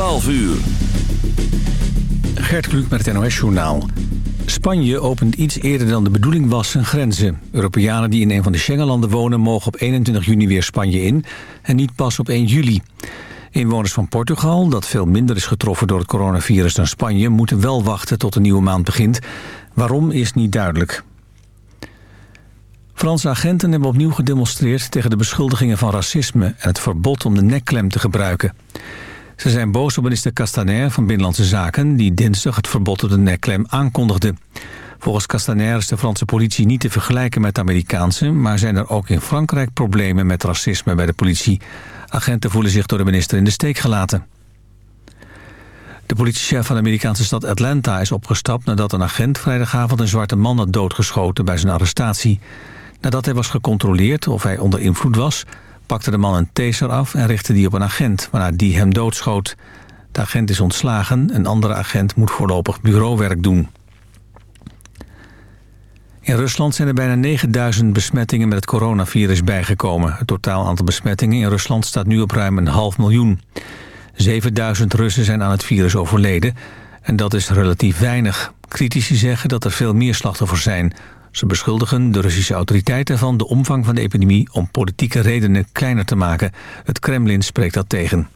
12 uur. Gert Kluk met het NOS-journaal. Spanje opent iets eerder dan de bedoeling was zijn grenzen. Europeanen die in een van de Schengenlanden wonen... mogen op 21 juni weer Spanje in en niet pas op 1 juli. Inwoners van Portugal, dat veel minder is getroffen door het coronavirus dan Spanje... moeten wel wachten tot de nieuwe maand begint. Waarom is niet duidelijk. Franse agenten hebben opnieuw gedemonstreerd tegen de beschuldigingen van racisme... en het verbod om de nekklem te gebruiken. Ze zijn boos op minister Castaner van Binnenlandse Zaken... die dinsdag het verbod op de nekklem aankondigde. Volgens Castaner is de Franse politie niet te vergelijken met de Amerikaanse... maar zijn er ook in Frankrijk problemen met racisme bij de politie. Agenten voelen zich door de minister in de steek gelaten. De politiechef van de Amerikaanse stad Atlanta is opgestapt... nadat een agent vrijdagavond een zwarte man had doodgeschoten bij zijn arrestatie. Nadat hij was gecontroleerd of hij onder invloed was pakte de man een taser af en richtte die op een agent, waarna die hem doodschoot. De agent is ontslagen, een andere agent moet voorlopig bureauwerk doen. In Rusland zijn er bijna 9000 besmettingen met het coronavirus bijgekomen. Het totaal aantal besmettingen in Rusland staat nu op ruim een half miljoen. 7000 Russen zijn aan het virus overleden en dat is relatief weinig. Critici zeggen dat er veel meer slachtoffers zijn... Ze beschuldigen de Russische autoriteiten van de omvang van de epidemie... om politieke redenen kleiner te maken. Het Kremlin spreekt dat tegen.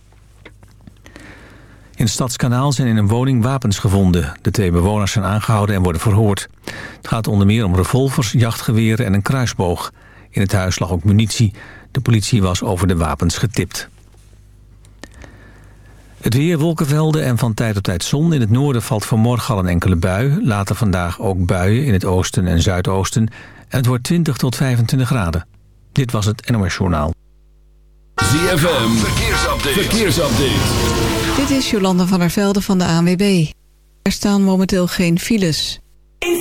In Stadskanaal zijn in een woning wapens gevonden. De twee bewoners zijn aangehouden en worden verhoord. Het gaat onder meer om revolvers, jachtgeweren en een kruisboog. In het huis lag ook munitie. De politie was over de wapens getipt. Het weer, wolkenvelden en van tijd tot tijd zon. In het noorden valt vanmorgen al een enkele bui. Later vandaag ook buien in het oosten en zuidoosten. En het wordt 20 tot 25 graden. Dit was het NOS Journaal. ZFM, verkeersupdate. verkeersupdate. Dit is Jolanda van der Velde van de ANWB. Er staan momenteel geen files. In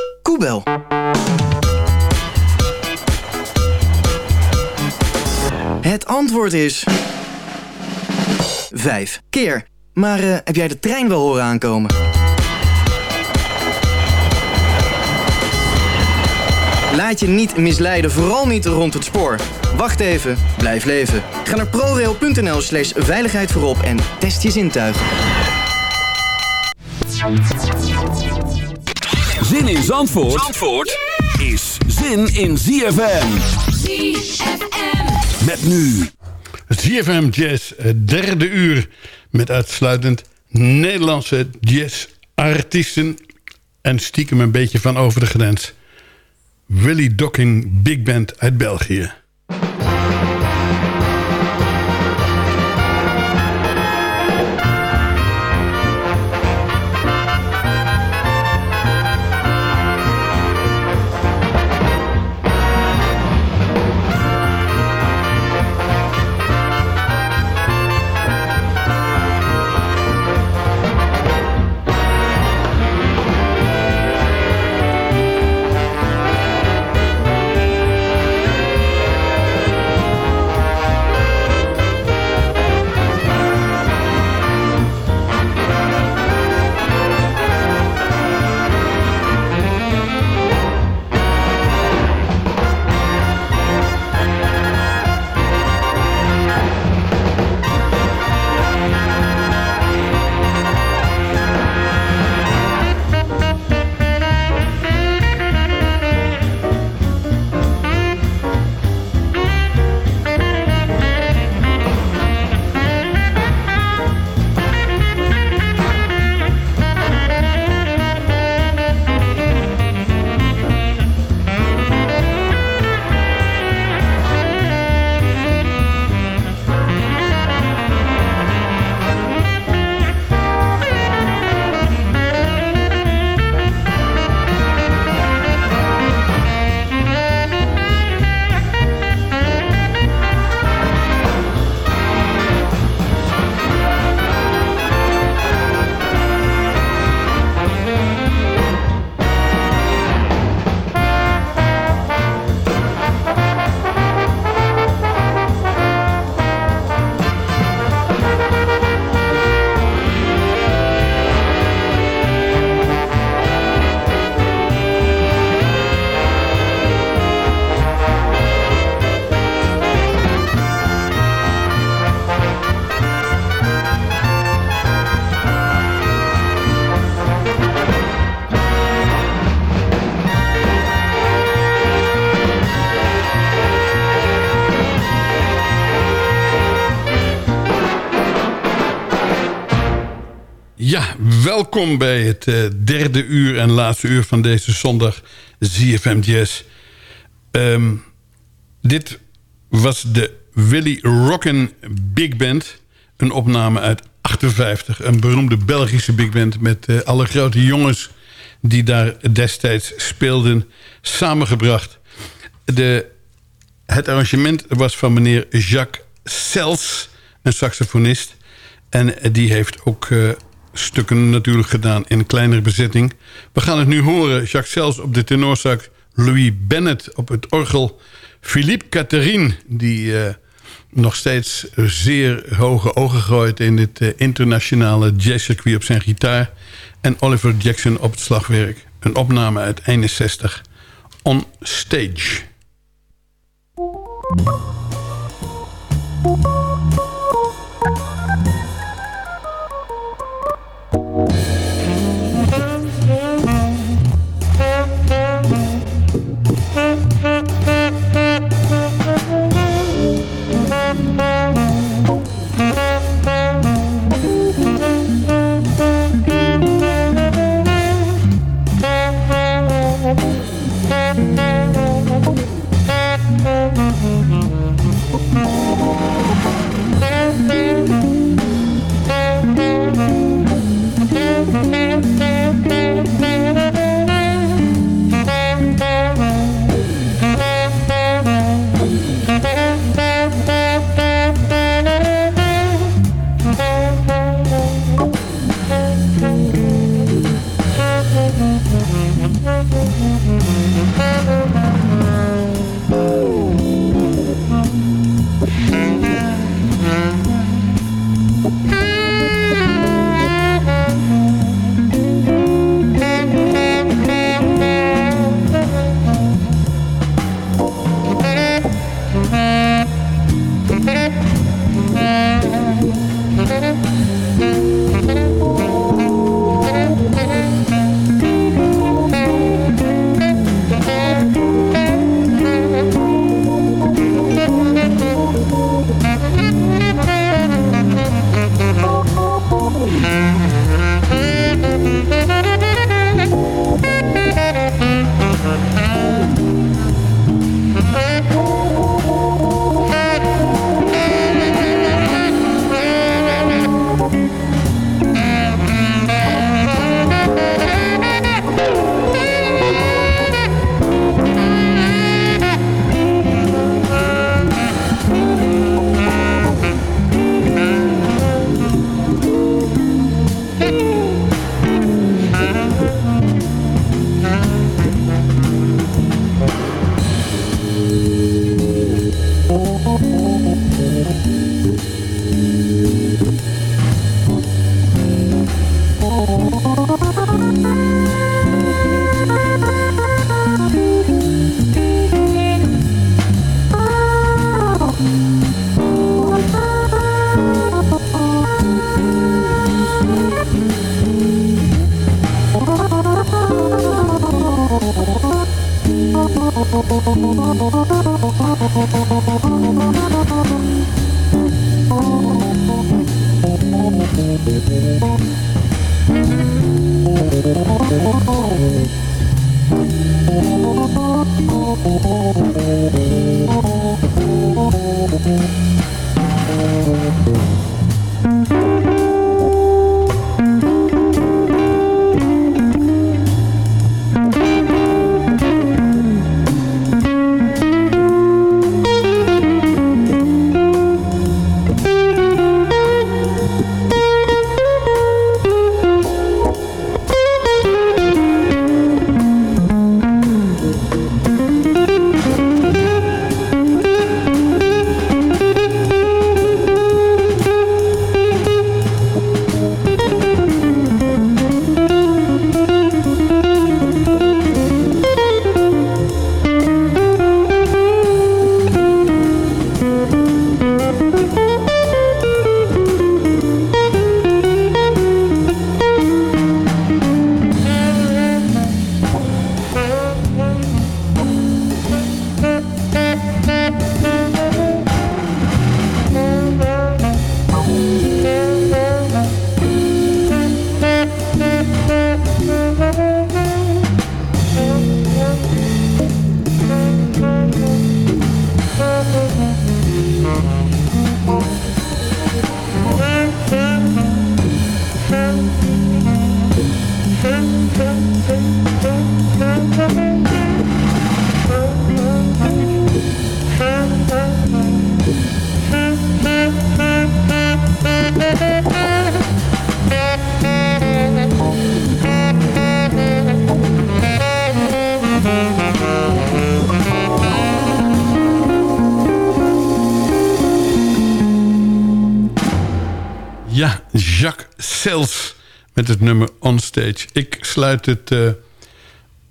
Het antwoord is... Vijf keer. Maar eh, heb jij de trein wel horen aankomen? Laat je niet misleiden, vooral niet rond het spoor. Wacht even, blijf leven. Ga naar prorail.nl slash veiligheid voorop en test je zintuigen. Zin in Zandvoort, Zandvoort is zin in ZFM. ZFM. Met nu ZFM Jazz, het derde uur... met uitsluitend Nederlandse jazzartiesten... en stiekem een beetje van over de grens. Willy Docking Big Band uit België. Welkom bij het eh, derde uur en laatste uur van deze zondag ZFM Jazz. Ehm, dit was de Willy Rockin Big Band. Een opname uit 58. Een beroemde Belgische big band met eh, alle grote jongens... die daar destijds speelden, samengebracht. De, het arrangement was van meneer Jacques Sels, een saxofonist... En die heeft ook eh, stukken natuurlijk gedaan in kleinere bezetting. We gaan het nu horen. Jacques Sels op de tenorsax. Louis Bennett op het orgel. Philippe Catherine, die eh, nog steeds zeer hoge ogen gooit... in dit eh, internationale jazzcircuit op zijn gitaar. En Oliver Jackson op het slagwerk. Een opname uit 61. On Stage. Ik sluit het eh,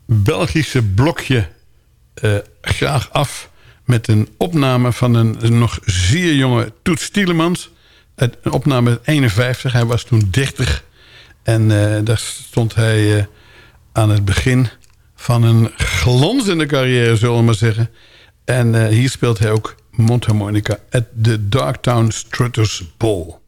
Belgische blokje eh, graag af... met een opname van een, nog zeer jonge Toets Tielemans. Een opname 51, hij was toen 30. En eh, daar stond hij aan het begin van een glanzende carrière, zullen we maar zeggen. En hier speelt hij ook mondharmonica... at the Darktown Strutters Ball.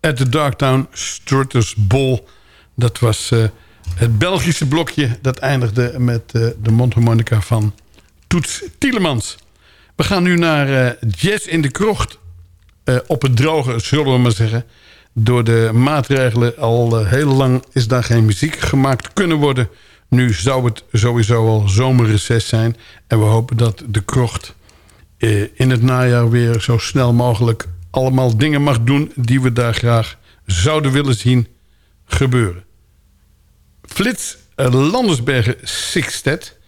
At the Darktown Strutters Ball. Dat was uh, het Belgische blokje. Dat eindigde met uh, de mondharmonica van Toets Tielemans. We gaan nu naar uh, Jazz in de Krocht. op het droge, zullen we maar zeggen. Door de maatregelen al heel lang is daar geen muziek gemaakt kunnen worden. Nu zou het sowieso al zomerreces zijn. En we hopen dat de krocht in het najaar weer zo snel mogelijk allemaal dingen mag doen... die we daar graag zouden willen zien gebeuren. Flits eh, Landersbergen Sixtet...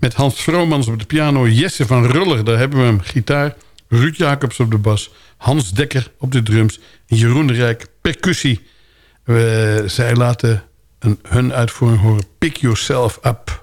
met Hans Vromans op de piano... Jesse van Ruller, daar hebben we hem, gitaar... Ruud Jacobs op de bas... Hans Dekker op de drums... Jeroen Rijk percussie. zij laten een, hun uitvoering horen... Pick Yourself Up...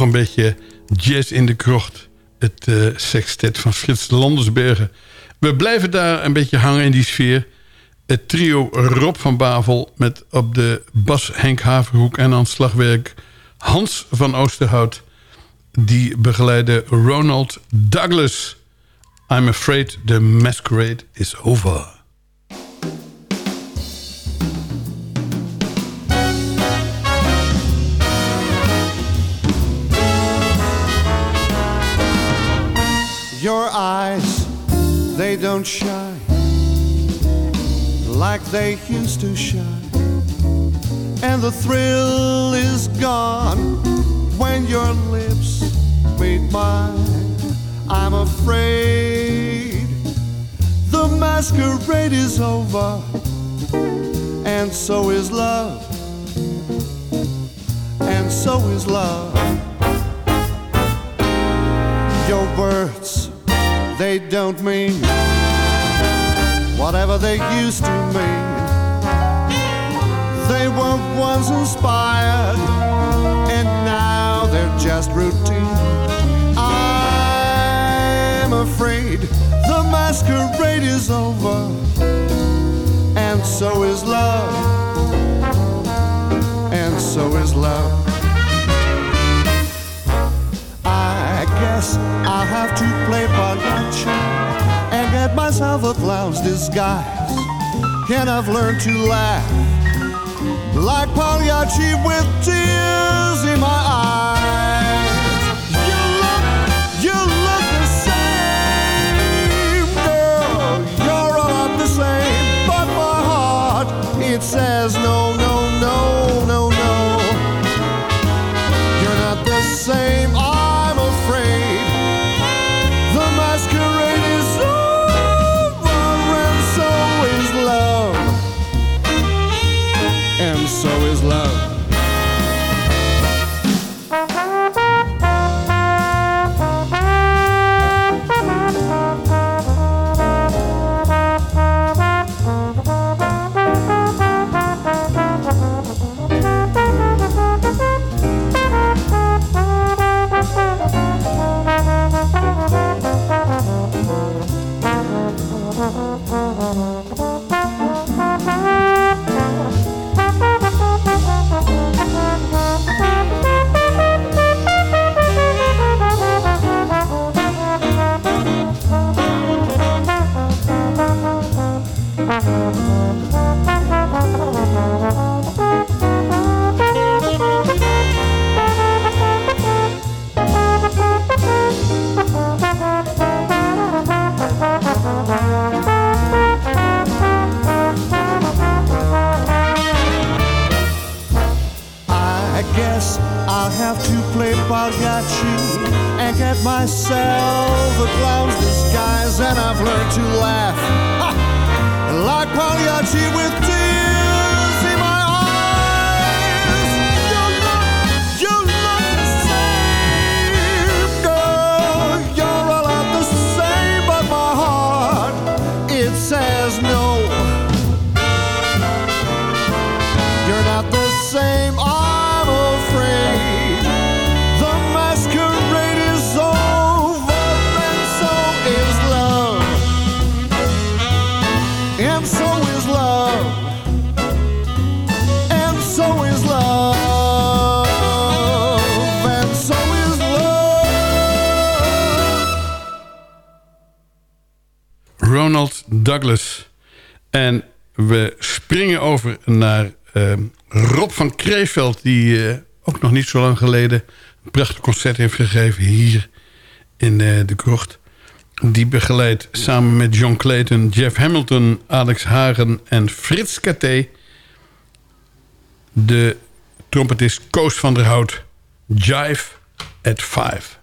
een beetje jazz in de krocht. Het eh, sextet van Frits Landersbergen. We blijven daar een beetje hangen in die sfeer. Het trio Rob van Bavel met op de bas Henk Haverhoek... en aan het slagwerk Hans van Oosterhout. Die begeleiden Ronald Douglas. I'm afraid the masquerade is over. Don't shine like they used to shine. And the thrill is gone when your lips meet mine. I'm afraid the masquerade is over, and so is love, and so is love. Your words, they don't mean whatever they used to mean. They were once inspired, and now they're just routine. I'm afraid the masquerade is over, and so is love, and so is love. I guess I'll have to play Pagliacci get myself a clown's disguise. And I've learned to laugh like Pagliacci with tears in my eyes. Over naar ehm, Rob van Kreeveld... die eh, ook nog niet zo lang geleden een prachtig concert heeft gegeven... hier in eh, de krocht. Die begeleidt samen met John Clayton, Jeff Hamilton... Alex Hagen en Frits Katé... de trompetist Koos van der Hout... Jive at Five.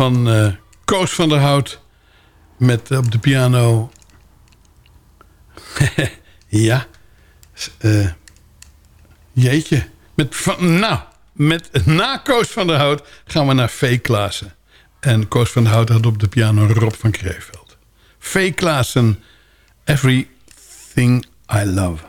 Van eh, Koos van der Hout met op de piano... ja, eh, jeetje. Met van, nou, met na Koos van der Hout gaan we naar V. Klaassen. En Koos van der Hout had op de piano Rob van Kreeveld. V. Klaassen, Everything I Love.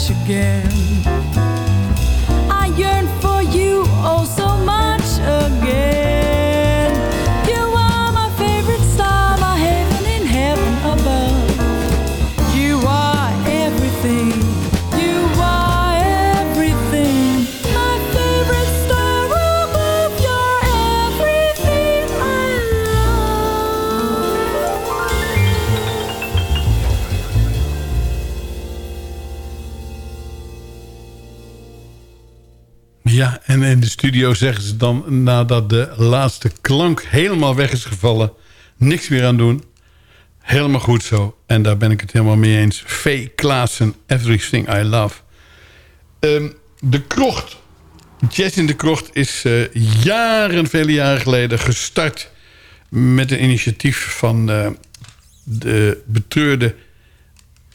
Touch again. Zeggen ze dan nadat de laatste klank helemaal weg is gevallen... niks meer aan doen. Helemaal goed zo. En daar ben ik het helemaal mee eens. V. Klaassen, Everything I Love. Ehm, de krocht. Jazz in de krocht is eh, jaren, vele jaren geleden gestart... met een initiatief van eh, de betreurde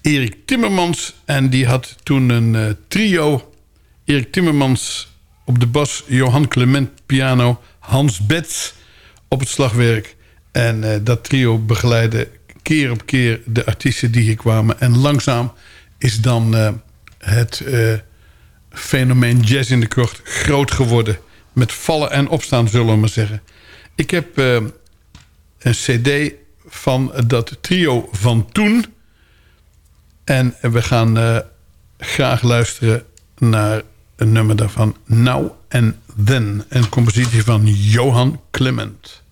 Erik Timmermans. En die had toen een eh, trio. Erik Timmermans op de bas, Johan Clement piano... Hans Bets op het slagwerk. En eh, dat trio begeleidde keer op keer de artiesten die hier kwamen. En langzaam is dan eh, het eh, fenomeen jazz in de krocht groot geworden. Met vallen en opstaan, zullen we maar zeggen. Ik heb een cd van dat trio van toen. En we gaan graag luisteren naar een nummer daarvan. Now and Then. Een compositie van Johan Clement.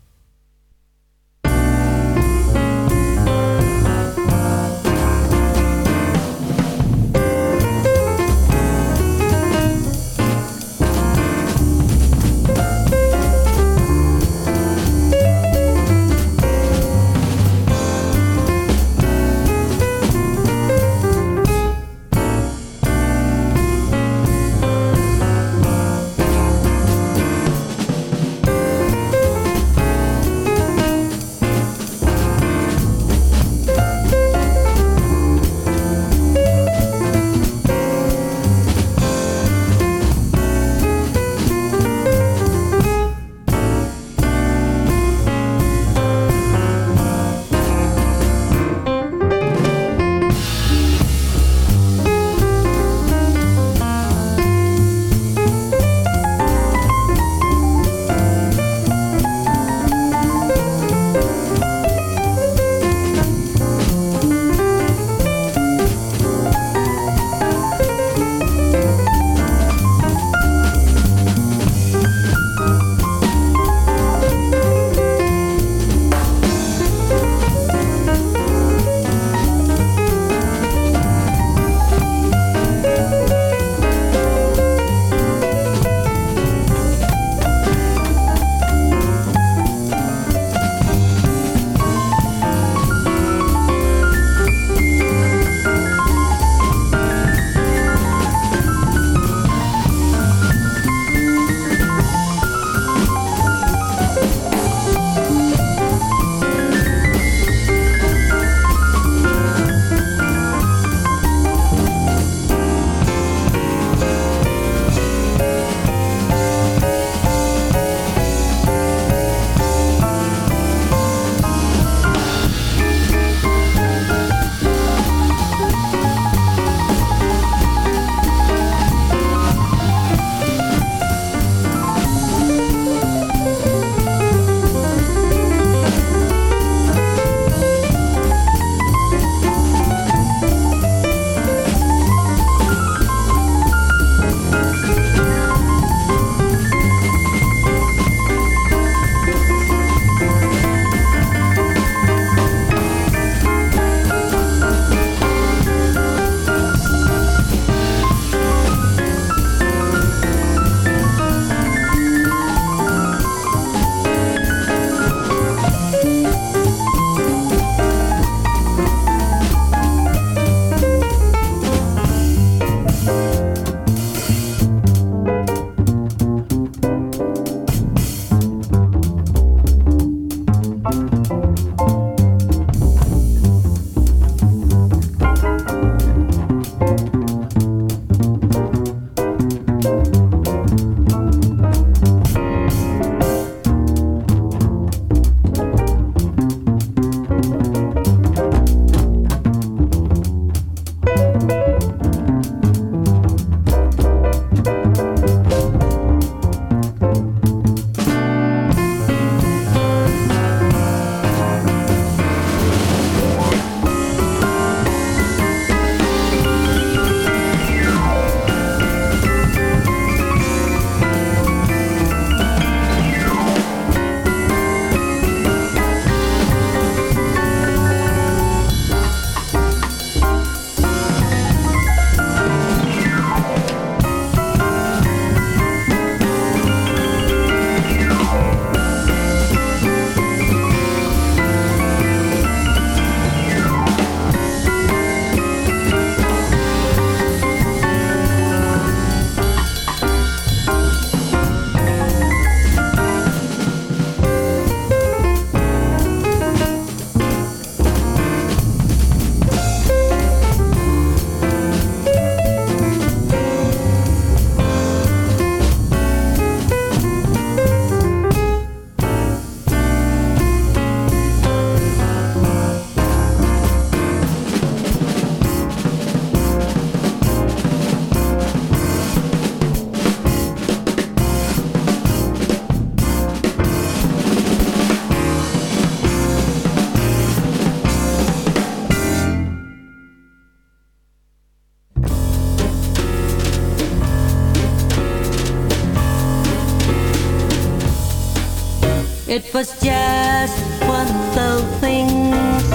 It was just one of those things,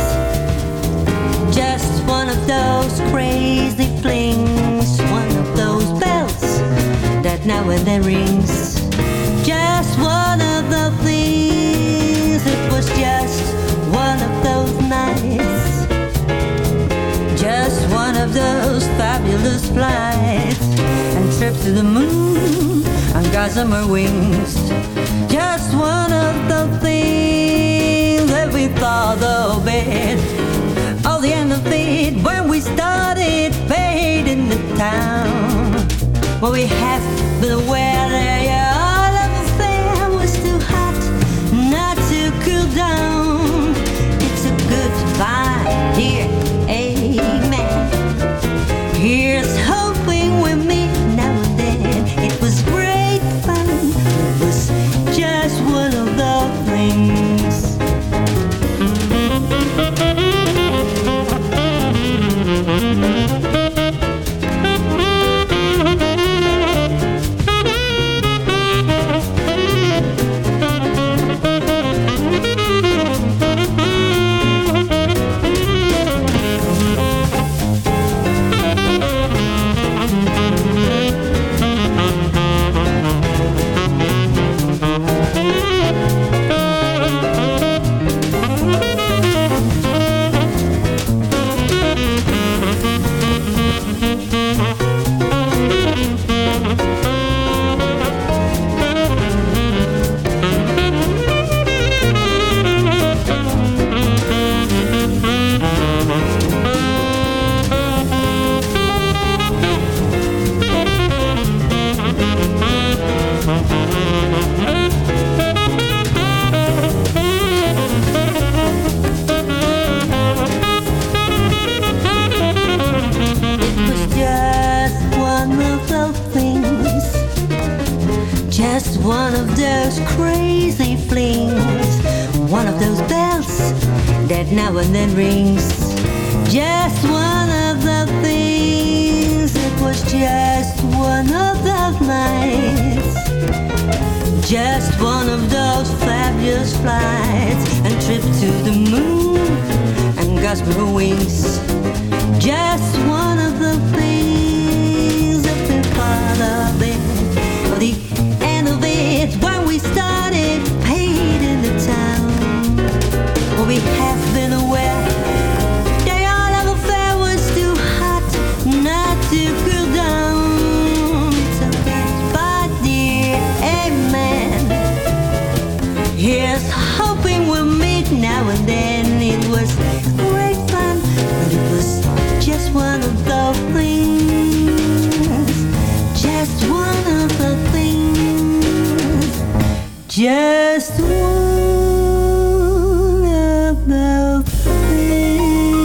just one of those crazy flings, one of those bells that now and then rings. Just one of the things, it was just one of those nights, just one of those fabulous flights and trips to the moon on gossamer wings. Just one things that we thought of it. Oh, the end of it when we started fading the town. Well, we have been aware Just one the things.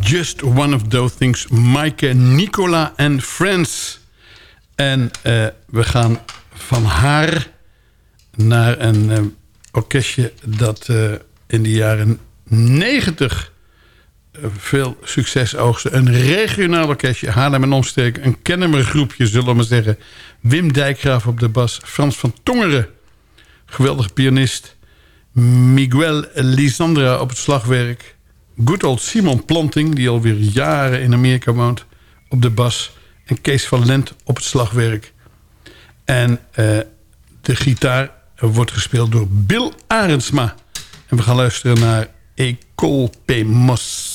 Just One of Those Things. Maaike, Nicola en Friends. En eh, we gaan van haar naar een eh, orkestje... dat eh, in de jaren 90 eh, veel succes oogste. Een regionaal orkestje, Haarlem en omstreken. Een kennemergroepje, zullen we maar zeggen. Wim Dijkgraaf op de bas. Frans van Tongeren, geweldige pianist. Miguel Lisandra op het slagwerk. Good old Simon Planting, die alweer jaren in Amerika woont, op de bas. En Kees van Lent op het slagwerk. En eh, de gitaar wordt gespeeld door Bill Arendsma. En we gaan luisteren naar Ecole Pemos.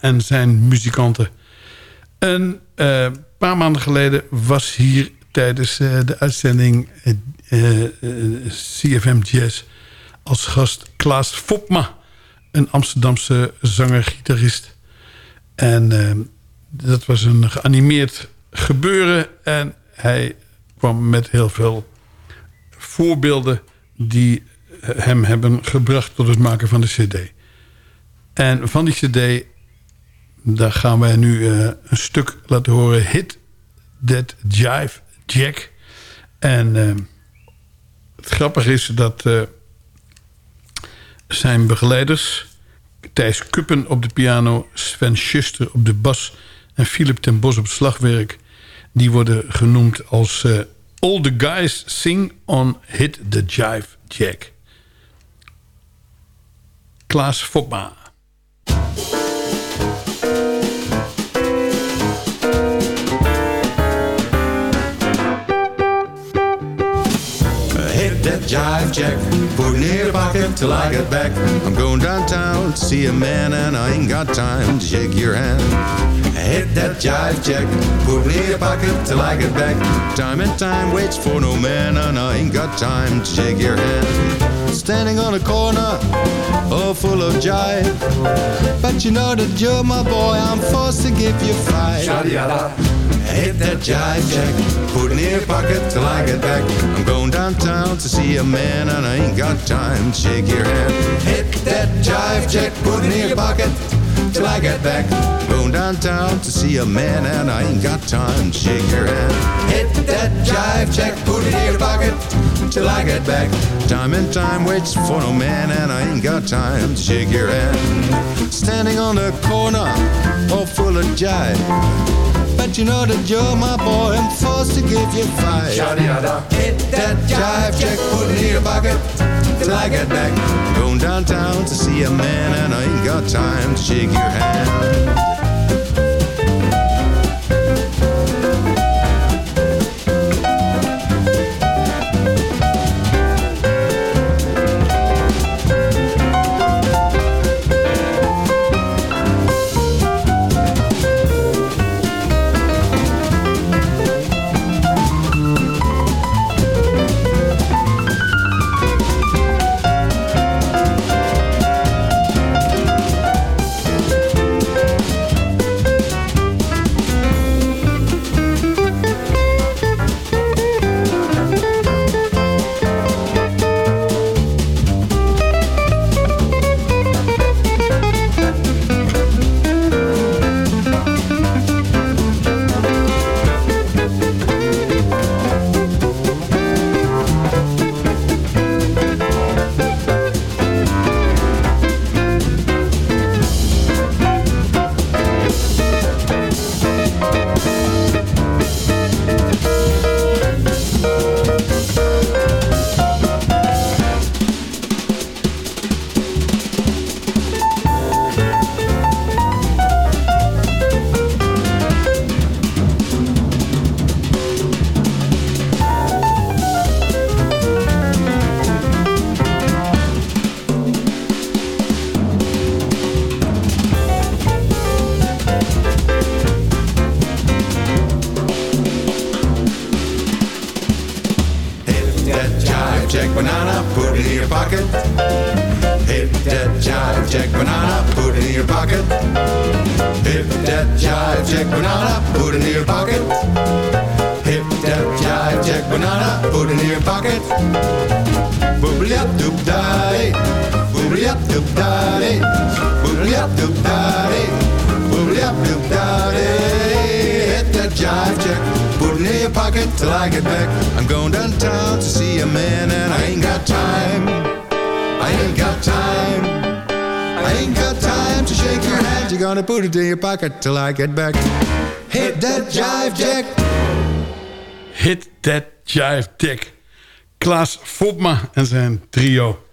En zijn muzikanten. Een eh, paar maanden geleden was hier tijdens eh, de uitzending eh, CFM Jazz als gast Klaas Fopma, een Amsterdamse zanger-gitarist. En dat was een geanimeerd gebeuren en hij kwam met heel veel voorbeelden die hem hebben gebracht tot het maken van de cd. En van die cd, daar gaan wij nu eh, een stuk laten horen. Hit That Jive Jack. En eh, het grappige is dat eh, zijn begeleiders... Thijs Kuppen op de piano, Sven Schuster op de bas... en Philip ten Bos op slagwerk... die worden genoemd als... All the guys sing on Hit the Jive Jack. Klaas Fopma. Jive jack, put near the pocket till I get back. I'm going downtown to see a man and I ain't got time to shake your hand. Hit that jive jack, put near the pocket till I get back. Time and time waits for no man and I ain't got time to shake your hand. Standing on a corner, full of jive. But you know that you're my boy, I'm forced to give you five. Hit that jive jack, put it in your pocket till I get back. I'm going downtown to see a man and I ain't got time to shake your hand. Hit that jive jack, put it in your pocket till I get back. Going downtown to see a man and I ain't got time to shake your hand. Hit that jive jack, put it in your pocket till I get back. Time and time waits for no man and I ain't got time to shake your hand. Standing on the corner, all full of jive. But you know that you're my boy, I'm forced to give you five. Hit that jive check, put it in your pocket till I get back. Going downtown to see a man, and I ain't got time to shake your hand. It till I get back. Hit that jive jack. Hit That Jive Jack. Klaas Fopma en zijn trio.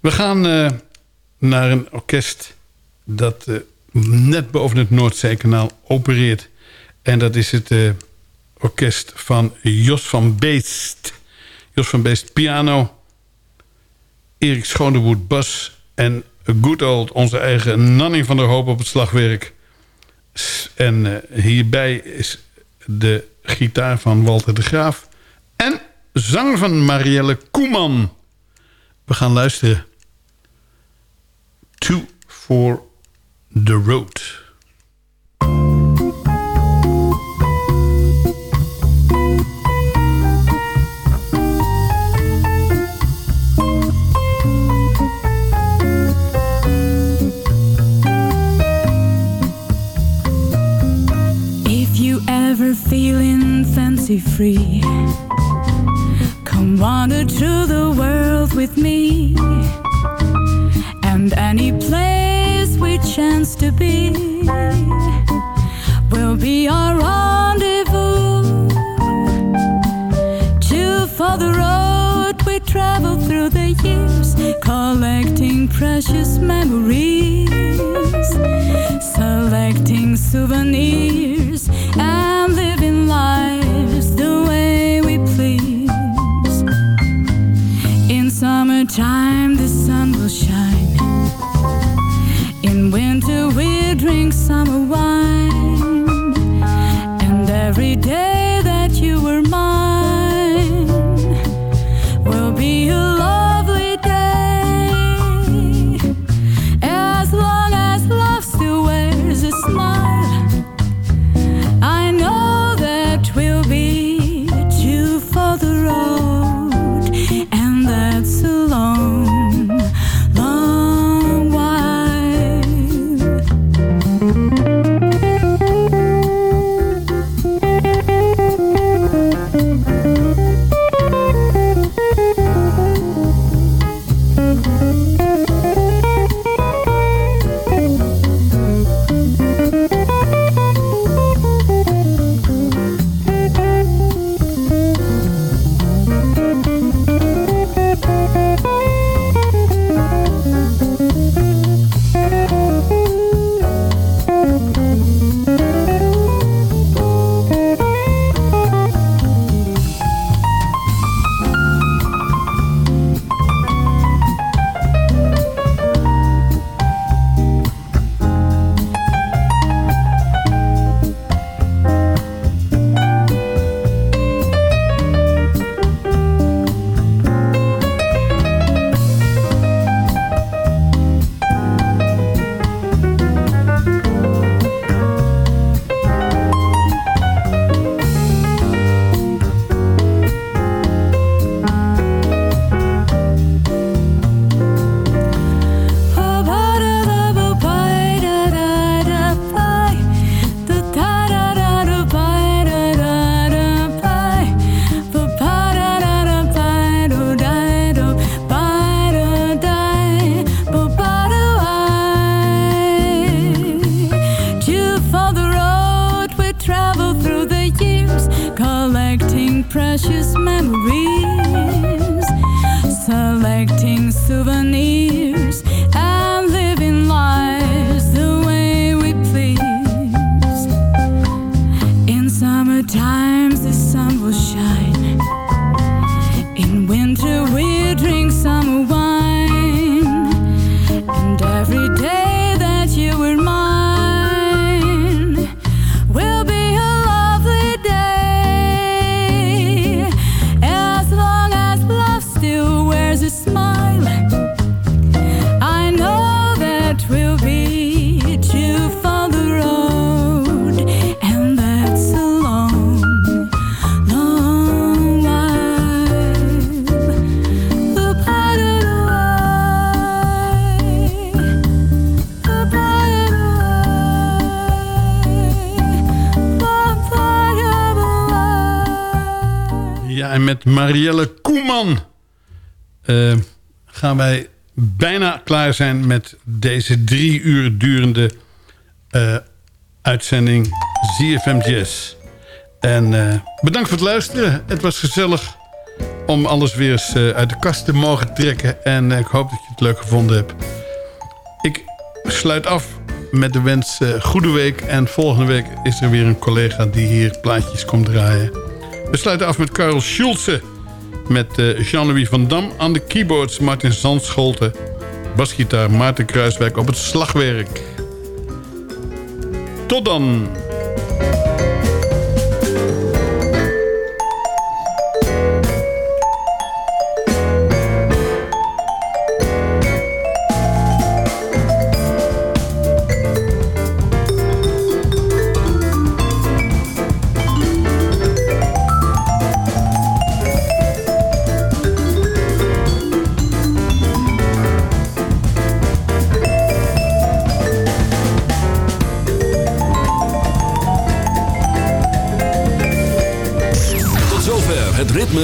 We gaan eh, naar een orkest dat eh, net boven het Noordzeekanaal opereert. En dat is het eh, orkest van Jos van Beest. Jos van Beest piano. Erik Schonewoed bas. En good old onze eigen Nanning van der Hoop op het slagwerk. En eh, hierbij is de gitaar van Walter de Graaf. En zang van Marielle Koeman. We gaan luisteren. Two for the Road. Fancy free, come wander through the world with me. And any place we chance to be will be our rendezvous. Two for the road we travel through the years, collecting precious memories selecting souvenirs and living lives summertime, the Marielle Koeman... eh, gaan wij bijna klaar zijn met deze drie uur durende eh, uitzending ZFM Jazz. En eh, bedankt voor het luisteren. Het was gezellig om alles weer eens uit de kast te mogen trekken. En ik hoop dat je het leuk gevonden hebt. Ik sluit af met de wens goede week. En volgende week is er weer een collega die hier plaatjes komt draaien. We sluiten af met Karel Schulze. Met eh, Jean-Louis van Dam aan de keyboards. Martin Zandscholte. Basgitaar Maarten Kruiswijk op het slagwerk. Tot dan.